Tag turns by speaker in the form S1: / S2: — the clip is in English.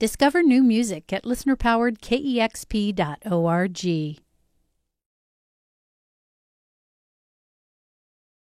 S1: Discover new music at listenerpoweredkexp.org.